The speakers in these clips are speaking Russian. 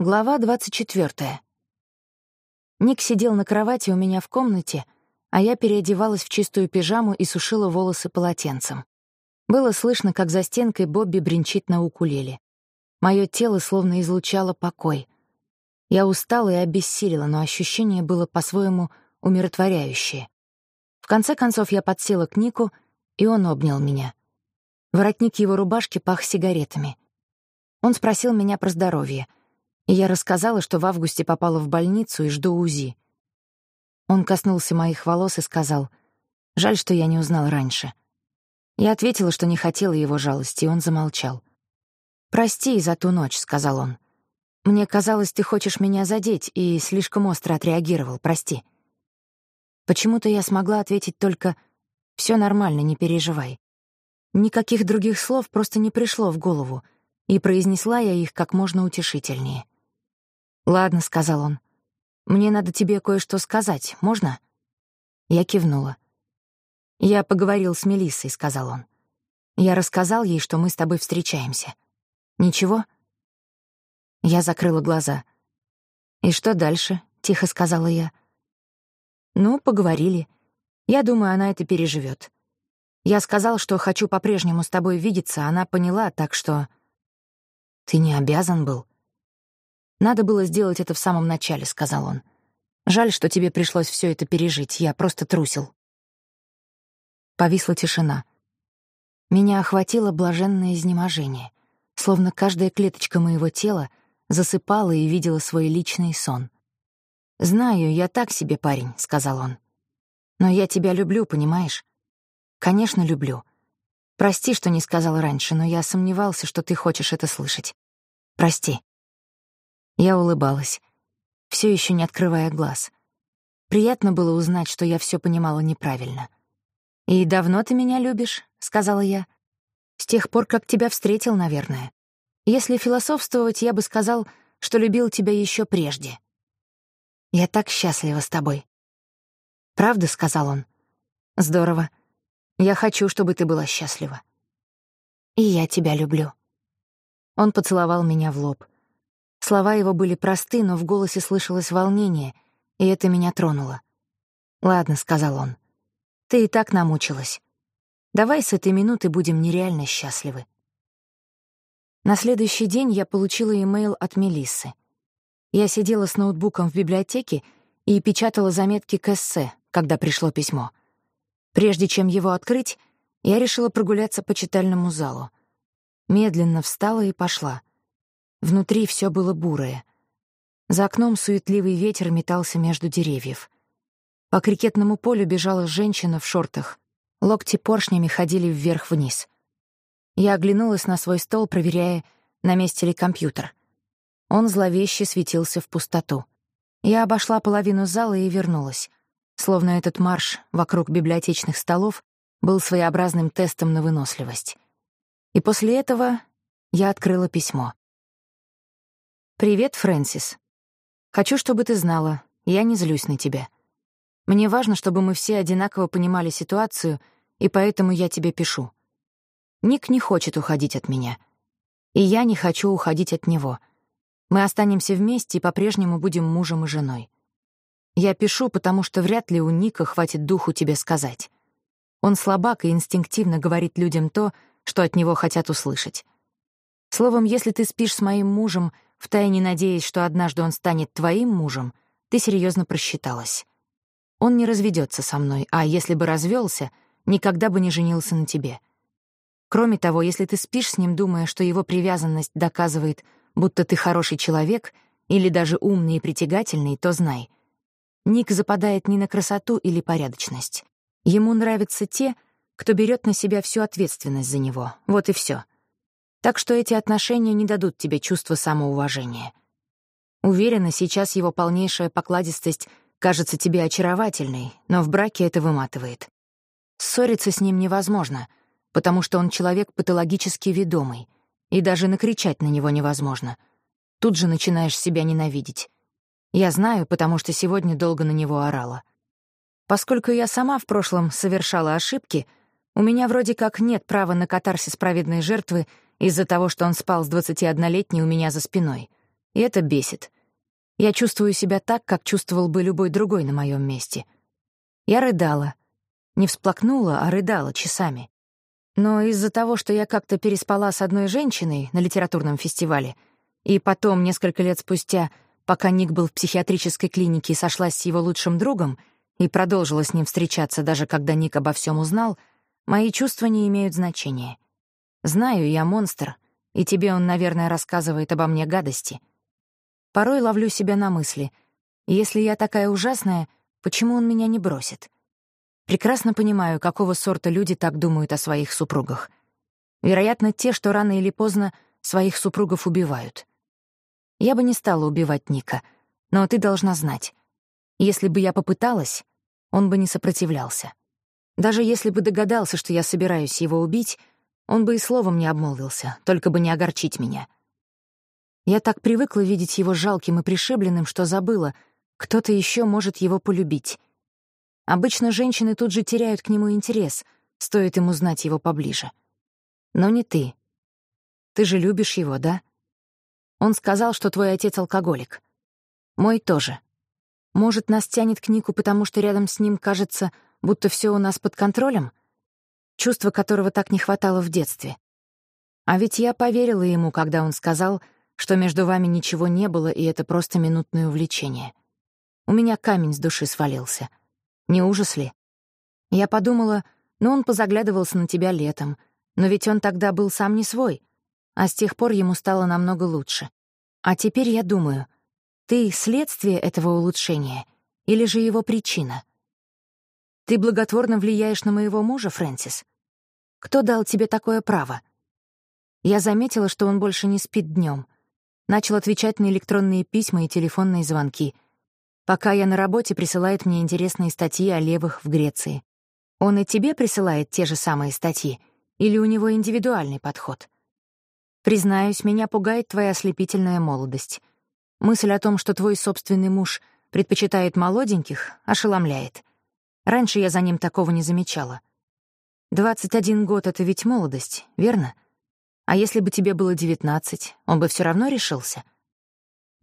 Глава 24. Ник сидел на кровати у меня в комнате, а я переодевалась в чистую пижаму и сушила волосы полотенцем. Было слышно, как за стенкой Бобби бренчит на укулеле. Моё тело словно излучало покой. Я устала и обессилила, но ощущение было по-своему умиротворяющее. В конце концов я подсела к Нику, и он обнял меня. Воротник его рубашки пах сигаретами. Он спросил меня про здоровье — я рассказала, что в августе попала в больницу и жду УЗИ. Он коснулся моих волос и сказал, «Жаль, что я не узнал раньше». Я ответила, что не хотела его жалости, и он замолчал. «Прости за ту ночь», — сказал он. «Мне казалось, ты хочешь меня задеть, и слишком остро отреагировал, прости». Почему-то я смогла ответить только «Всё нормально, не переживай». Никаких других слов просто не пришло в голову, и произнесла я их как можно утешительнее. «Ладно», — сказал он. «Мне надо тебе кое-что сказать. Можно?» Я кивнула. «Я поговорил с Мелиссой», — сказал он. «Я рассказал ей, что мы с тобой встречаемся. Ничего?» Я закрыла глаза. «И что дальше?» — тихо сказала я. «Ну, поговорили. Я думаю, она это переживет. Я сказал, что хочу по-прежнему с тобой видеться, она поняла, так что...» «Ты не обязан был», «Надо было сделать это в самом начале», — сказал он. «Жаль, что тебе пришлось все это пережить. Я просто трусил». Повисла тишина. Меня охватило блаженное изнеможение, словно каждая клеточка моего тела засыпала и видела свой личный сон. «Знаю, я так себе парень», — сказал он. «Но я тебя люблю, понимаешь? Конечно, люблю. Прости, что не сказал раньше, но я сомневался, что ты хочешь это слышать. Прости». Я улыбалась, все еще не открывая глаз. Приятно было узнать, что я все понимала неправильно. «И давно ты меня любишь?» — сказала я. «С тех пор, как тебя встретил, наверное. Если философствовать, я бы сказал, что любил тебя еще прежде. Я так счастлива с тобой». «Правда?» — сказал он. «Здорово. Я хочу, чтобы ты была счастлива». «И я тебя люблю». Он поцеловал меня в лоб. Слова его были просты, но в голосе слышалось волнение, и это меня тронуло. «Ладно», — сказал он, — «ты и так намучилась. Давай с этой минуты будем нереально счастливы». На следующий день я получила имейл от Мелиссы. Я сидела с ноутбуком в библиотеке и печатала заметки к эссе, когда пришло письмо. Прежде чем его открыть, я решила прогуляться по читальному залу. Медленно встала и пошла — Внутри все было бурое. За окном суетливый ветер метался между деревьев. По крикетному полю бежала женщина в шортах. Локти поршнями ходили вверх-вниз. Я оглянулась на свой стол, проверяя, на месте ли компьютер. Он зловеще светился в пустоту. Я обошла половину зала и вернулась. Словно этот марш вокруг библиотечных столов был своеобразным тестом на выносливость. И после этого я открыла письмо. «Привет, Фрэнсис. Хочу, чтобы ты знала, я не злюсь на тебя. Мне важно, чтобы мы все одинаково понимали ситуацию, и поэтому я тебе пишу. Ник не хочет уходить от меня. И я не хочу уходить от него. Мы останемся вместе и по-прежнему будем мужем и женой. Я пишу, потому что вряд ли у Ника хватит духу тебе сказать. Он слабак и инстинктивно говорит людям то, что от него хотят услышать. Словом, если ты спишь с моим мужем — втайне надеясь, что однажды он станет твоим мужем, ты серьезно просчиталась. Он не разведется со мной, а если бы развелся, никогда бы не женился на тебе. Кроме того, если ты спишь с ним, думая, что его привязанность доказывает, будто ты хороший человек или даже умный и притягательный, то знай. Ник западает не на красоту или порядочность. Ему нравятся те, кто берет на себя всю ответственность за него. Вот и все. Так что эти отношения не дадут тебе чувства самоуважения. Уверена, сейчас его полнейшая покладистость кажется тебе очаровательной, но в браке это выматывает. Ссориться с ним невозможно, потому что он человек патологически ведомый, и даже накричать на него невозможно. Тут же начинаешь себя ненавидеть. Я знаю, потому что сегодня долго на него орала. Поскольку я сама в прошлом совершала ошибки, у меня вроде как нет права на катарсис праведной жертвы из-за того, что он спал с 21-летней у меня за спиной. И это бесит. Я чувствую себя так, как чувствовал бы любой другой на моем месте. Я рыдала. Не всплакнула, а рыдала часами. Но из-за того, что я как-то переспала с одной женщиной на литературном фестивале, и потом, несколько лет спустя, пока Ник был в психиатрической клинике, сошлась с его лучшим другом и продолжила с ним встречаться, даже когда Ник обо всем узнал, мои чувства не имеют значения. Знаю, я монстр, и тебе он, наверное, рассказывает обо мне гадости. Порой ловлю себя на мысли, если я такая ужасная, почему он меня не бросит? Прекрасно понимаю, какого сорта люди так думают о своих супругах. Вероятно, те, что рано или поздно своих супругов убивают. Я бы не стала убивать Ника, но ты должна знать. Если бы я попыталась, он бы не сопротивлялся. Даже если бы догадался, что я собираюсь его убить, он бы и словом не обмолвился, только бы не огорчить меня. Я так привыкла видеть его жалким и пришибленным, что забыла, кто-то еще может его полюбить. Обычно женщины тут же теряют к нему интерес, стоит им узнать его поближе. Но не ты. Ты же любишь его, да? Он сказал, что твой отец алкоголик. Мой тоже. Может, нас тянет к Нику, потому что рядом с ним кажется, будто все у нас под контролем? Чувство которого так не хватало в детстве. А ведь я поверила ему, когда он сказал, что между вами ничего не было, и это просто минутное увлечение. У меня камень с души свалился — не ужас ли? Я подумала, ну он позаглядывался на тебя летом, но ведь он тогда был сам не свой, а с тех пор ему стало намного лучше. А теперь я думаю, ты — следствие этого улучшения или же его причина? Ты благотворно влияешь на моего мужа, Фрэнсис? Кто дал тебе такое право? Я заметила, что он больше не спит днем. Начал отвечать на электронные письма и телефонные звонки — Пока я на работе, присылает мне интересные статьи о левых в Греции. Он и тебе присылает те же самые статьи? Или у него индивидуальный подход? Признаюсь, меня пугает твоя ослепительная молодость. Мысль о том, что твой собственный муж предпочитает молоденьких, ошеломляет. Раньше я за ним такого не замечала. 21 год — это ведь молодость, верно? А если бы тебе было 19, он бы все равно решился —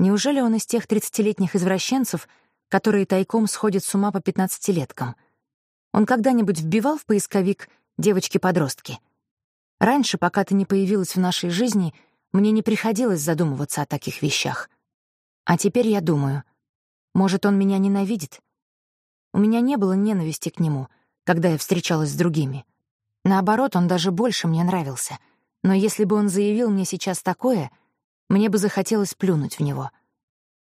Неужели он из тех тридцатилетних извращенцев, которые тайком сходят с ума по пятнадцатилеткам? Он когда-нибудь вбивал в поисковик «девочки-подростки»? Раньше, пока ты не появилась в нашей жизни, мне не приходилось задумываться о таких вещах. А теперь я думаю, может, он меня ненавидит? У меня не было ненависти к нему, когда я встречалась с другими. Наоборот, он даже больше мне нравился. Но если бы он заявил мне сейчас такое — мне бы захотелось плюнуть в него.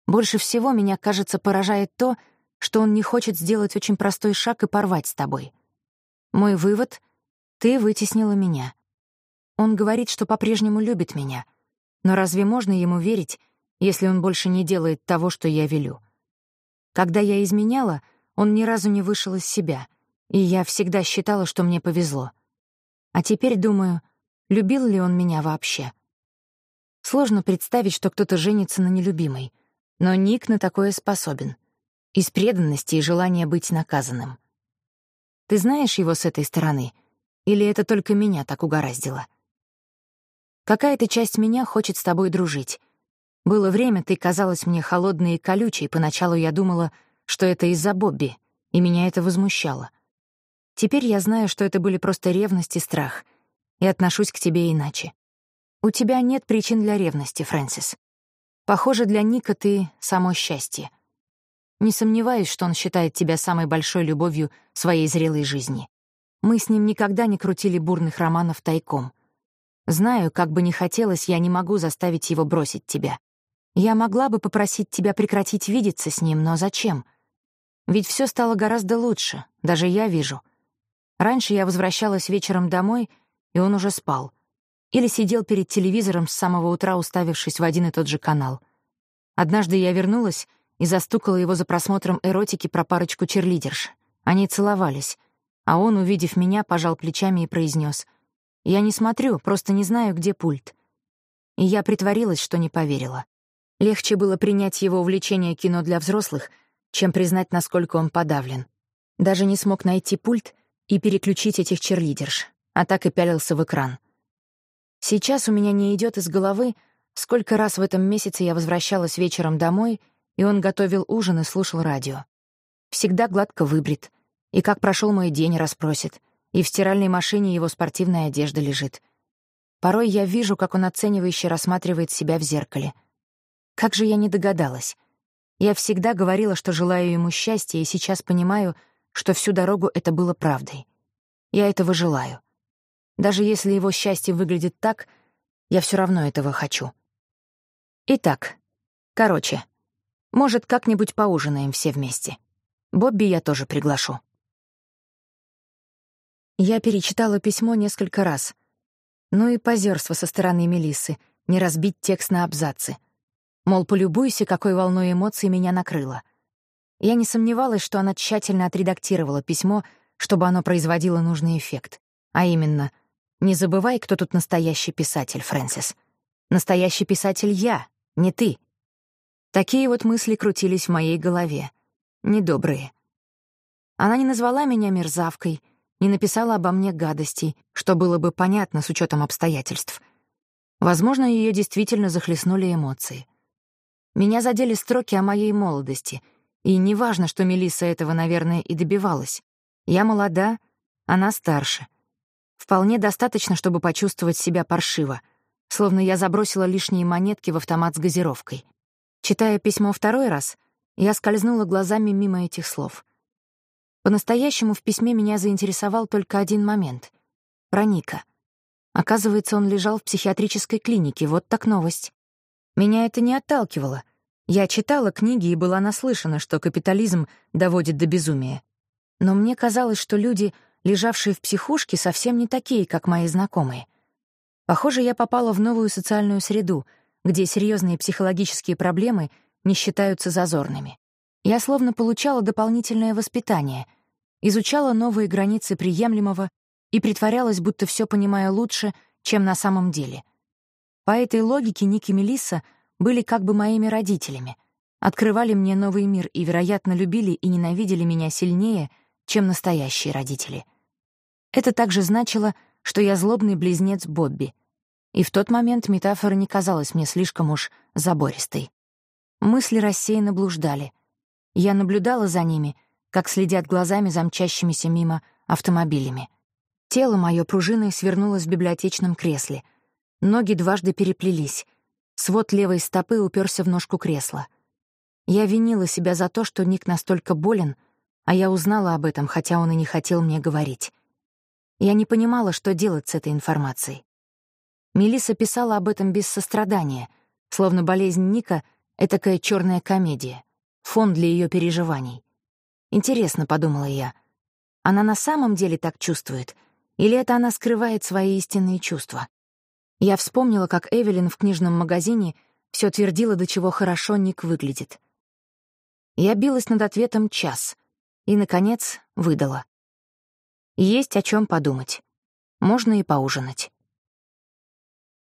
Больше всего меня, кажется, поражает то, что он не хочет сделать очень простой шаг и порвать с тобой. Мой вывод — ты вытеснила меня. Он говорит, что по-прежнему любит меня. Но разве можно ему верить, если он больше не делает того, что я велю? Когда я изменяла, он ни разу не вышел из себя, и я всегда считала, что мне повезло. А теперь думаю, любил ли он меня вообще? Сложно представить, что кто-то женится на нелюбимой. Но Ник на такое способен. Из преданности и желания быть наказанным. Ты знаешь его с этой стороны? Или это только меня так угораздило? Какая-то часть меня хочет с тобой дружить. Было время, ты казалась мне холодной и колючей, поначалу я думала, что это из-за Бобби, и меня это возмущало. Теперь я знаю, что это были просто ревность и страх, и отношусь к тебе иначе. У тебя нет причин для ревности, Фрэнсис. Похоже, для Ника ты — само счастье. Не сомневаюсь, что он считает тебя самой большой любовью своей зрелой жизни. Мы с ним никогда не крутили бурных романов тайком. Знаю, как бы ни хотелось, я не могу заставить его бросить тебя. Я могла бы попросить тебя прекратить видеться с ним, но зачем? Ведь все стало гораздо лучше, даже я вижу. Раньше я возвращалась вечером домой, и он уже спал — или сидел перед телевизором с самого утра, уставившись в один и тот же канал. Однажды я вернулась и застукала его за просмотром эротики про парочку черлидерш. Они целовались, а он, увидев меня, пожал плечами и произнес: «Я не смотрю, просто не знаю, где пульт». И я притворилась, что не поверила. Легче было принять его увлечение кино для взрослых, чем признать, насколько он подавлен. Даже не смог найти пульт и переключить этих черлидерш, а так и пялился в экран — Сейчас у меня не идет из головы, сколько раз в этом месяце я возвращалась вечером домой, и он готовил ужин и слушал радио. Всегда гладко выбрит, и как прошел мой день расспросит, и в стиральной машине его спортивная одежда лежит. Порой я вижу, как он оценивающе рассматривает себя в зеркале. Как же я не догадалась. Я всегда говорила, что желаю ему счастья, и сейчас понимаю, что всю дорогу это было правдой. Я этого желаю. Даже если его счастье выглядит так, я все равно этого хочу. Итак, короче, может, как-нибудь поужинаем все вместе. Бобби я тоже приглашу. Я перечитала письмо несколько раз. Ну и позерство со стороны Мелиссы, не разбить текст на абзацы — Мол, полюбуйся, какой волной эмоций меня накрыло. Я не сомневалась, что она тщательно отредактировала письмо, чтобы оно производило нужный эффект. А именно, не забывай, кто тут настоящий писатель, Фрэнсис. Настоящий писатель я, не ты. Такие вот мысли крутились в моей голове. Недобрые. Она не назвала меня мерзавкой, не написала обо мне гадостей, что было бы понятно с учетом обстоятельств. Возможно, ее действительно захлестнули эмоции. Меня задели строки о моей молодости, и неважно, что Мелисса этого, наверное, и добивалась. Я молода, она старше. Вполне достаточно, чтобы почувствовать себя паршиво, словно я забросила лишние монетки в автомат с газировкой. Читая письмо второй раз, я скользнула глазами мимо этих слов. По-настоящему в письме меня заинтересовал только один момент — про Ника. Оказывается, он лежал в психиатрической клинике, вот так новость. Меня это не отталкивало. Я читала книги и была наслышана, что капитализм доводит до безумия. Но мне казалось, что люди, лежавшие в психушке, совсем не такие, как мои знакомые. Похоже, я попала в новую социальную среду, где серьезные психологические проблемы не считаются зазорными. Я словно получала дополнительное воспитание, изучала новые границы приемлемого и притворялась, будто все понимаю лучше, чем на самом деле. По этой логике Ник и Мелисса были как бы моими родителями, открывали мне новый мир и, вероятно, любили и ненавидели меня сильнее, чем настоящие родители. Это также значило, что я злобный близнец Бобби. И в тот момент метафора не казалась мне слишком уж забористой. Мысли рассеянно блуждали. Я наблюдала за ними, как следят глазами за мчащимися мимо автомобилями. Тело мое пружиной свернулось в библиотечном кресле — Ноги дважды переплелись. Свод левой стопы уперся в ножку кресла. Я винила себя за то, что Ник настолько болен, а я узнала об этом, хотя он и не хотел мне говорить. Я не понимала, что делать с этой информацией. Мелисса писала об этом без сострадания, словно болезнь Ника — этакая черная комедия, фон для ее переживаний. Интересно, — подумала я, — она на самом деле так чувствует, или это она скрывает свои истинные чувства? Я вспомнила, как Эвелин в книжном магазине все твердила, до чего хорошо Ник выглядит. Я билась над ответом час и, наконец, выдала. Есть о чем подумать. Можно и поужинать.